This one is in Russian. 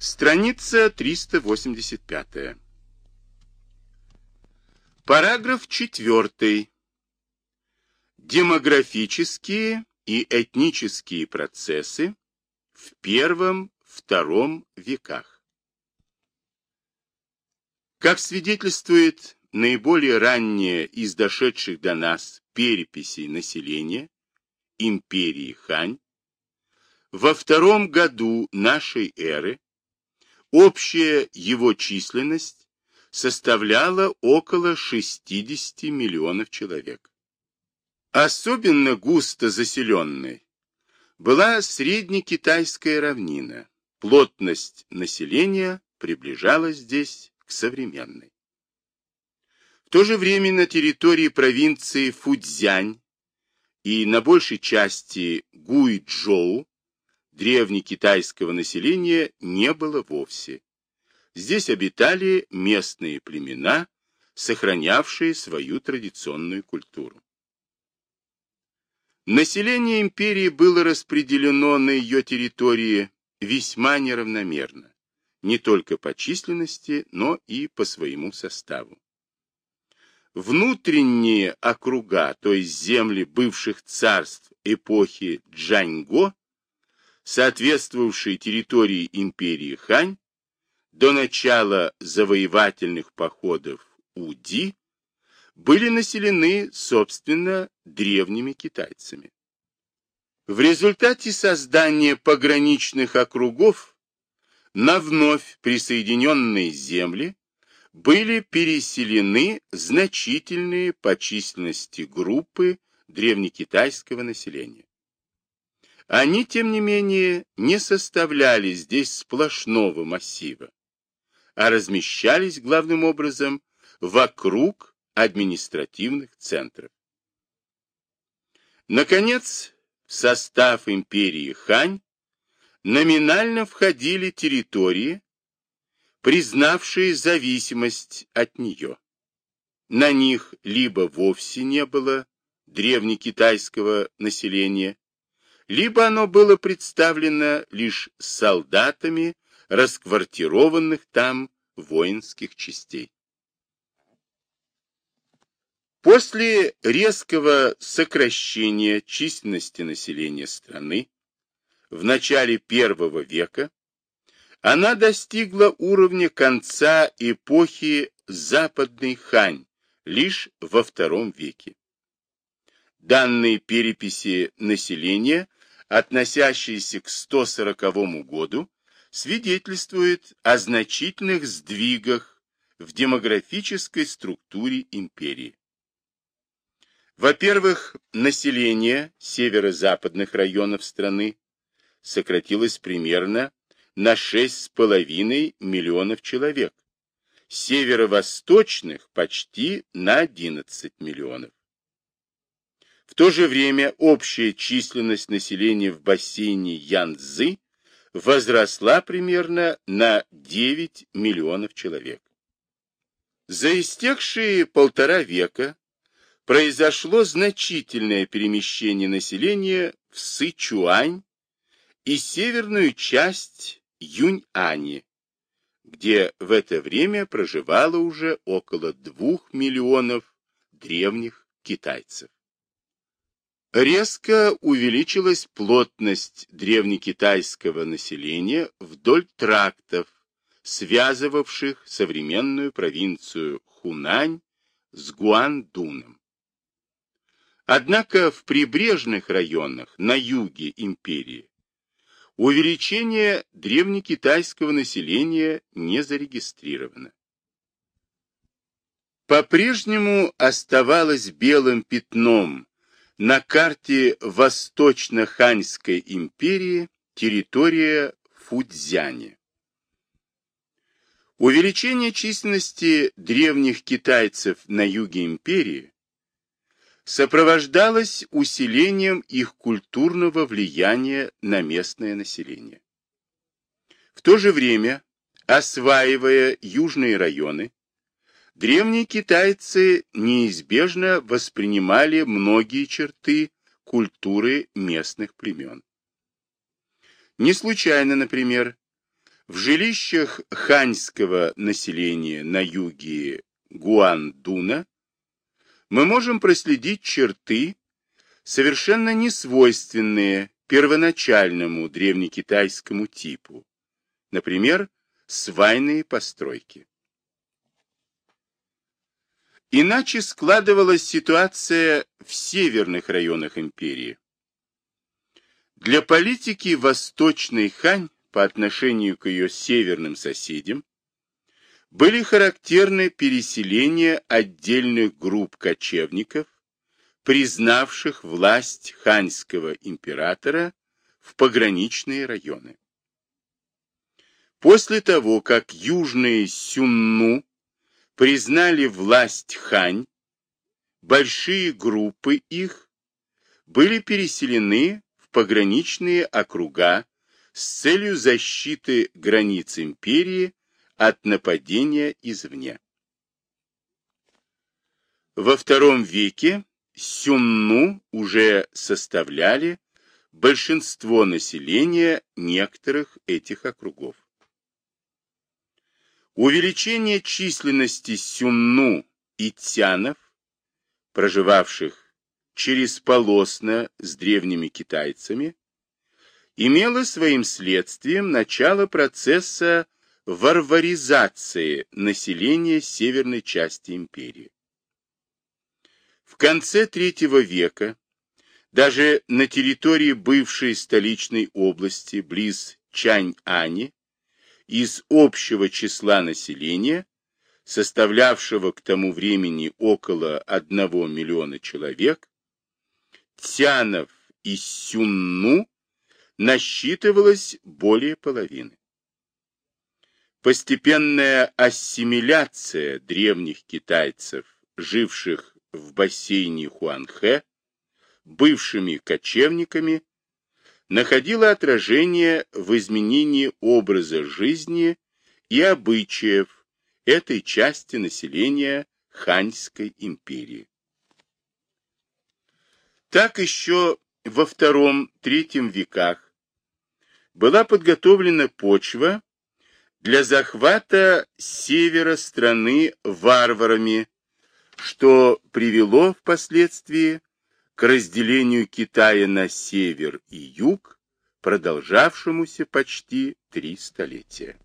Страница 385. Параграф 4. Демографические и этнические процессы в первом-втором веках. Как свидетельствует наиболее ранняя из дошедших до нас переписей населения империи Хань, во втором году нашей эры Общая его численность составляла около 60 миллионов человек. Особенно густо заселенной была среднекитайская равнина. Плотность населения приближалась здесь к современной. В то же время на территории провинции Фудзянь и на большей части Гуйчжоу древнекитайского населения не было вовсе. Здесь обитали местные племена, сохранявшие свою традиционную культуру. Население империи было распределено на ее территории весьма неравномерно, не только по численности, но и по своему составу. Внутренние округа, то есть земли бывших царств эпохи Джаньго, соответствовавшие территории империи Хань, до начала завоевательных походов Уди, были населены, собственно, древними китайцами. В результате создания пограничных округов на вновь присоединенные земли были переселены значительные по численности группы древнекитайского населения. Они, тем не менее, не составляли здесь сплошного массива, а размещались главным образом вокруг административных центров. Наконец, в состав империи Хань номинально входили территории, признавшие зависимость от нее. На них либо вовсе не было древнекитайского населения, либо оно было представлено лишь солдатами расквартированных там воинских частей. После резкого сокращения численности населения страны в начале первого века она достигла уровня конца эпохи Западной Хань лишь во втором веке. Данные переписи населения относящиеся к 140 году, свидетельствует о значительных сдвигах в демографической структуре империи. Во-первых, население северо-западных районов страны сократилось примерно на 6,5 миллионов человек, северо-восточных почти на 11 миллионов. В то же время общая численность населения в бассейне Янцзы возросла примерно на 9 миллионов человек. За истекшие полтора века произошло значительное перемещение населения в Сычуань и северную часть Юньани, где в это время проживало уже около двух миллионов древних китайцев. Резко увеличилась плотность древнекитайского населения вдоль трактов, связывавших современную провинцию Хунань с Гуандуном. Однако в прибрежных районах на юге империи увеличение древнекитайского населения не зарегистрировано. По-прежнему оставалось белым пятном на карте Восточно-Ханьской империи территория Фудзяни. Увеличение численности древних китайцев на юге империи сопровождалось усилением их культурного влияния на местное население. В то же время, осваивая южные районы, Древние китайцы неизбежно воспринимали многие черты культуры местных племен. Не случайно, например, В жилищах ханьского населения на юге Гуандуна мы можем проследить черты, совершенно несвойственные первоначальному древнекитайскому типу, например, свайные постройки. Иначе складывалась ситуация в северных районах империи. Для политики Восточной Хань по отношению к ее северным соседям были характерны переселения отдельных групп кочевников, признавших власть ханьского императора в пограничные районы. После того, как южные Сюнну признали власть Хань, большие группы их были переселены в пограничные округа с целью защиты границ империи от нападения извне. Во втором веке Сюнну уже составляли большинство населения некоторых этих округов. Увеличение численности сюнну и тянов, проживавших через полосно с древними китайцами, имело своим следствием начало процесса варваризации населения северной части империи. В конце третьего века даже на территории бывшей столичной области близ Чань-Ани из общего числа населения, составлявшего к тому времени около 1 миллиона человек, Тянов и Сюнну насчитывалось более половины. Постепенная ассимиляция древних китайцев, живших в бассейне Хуанхэ, бывшими кочевниками, находило отражение в изменении образа жизни и обычаев этой части населения Ханьской империи. Так еще во втором-третьем веках была подготовлена почва для захвата севера страны варварами, что привело впоследствии к разделению Китая на север и юг, продолжавшемуся почти три столетия.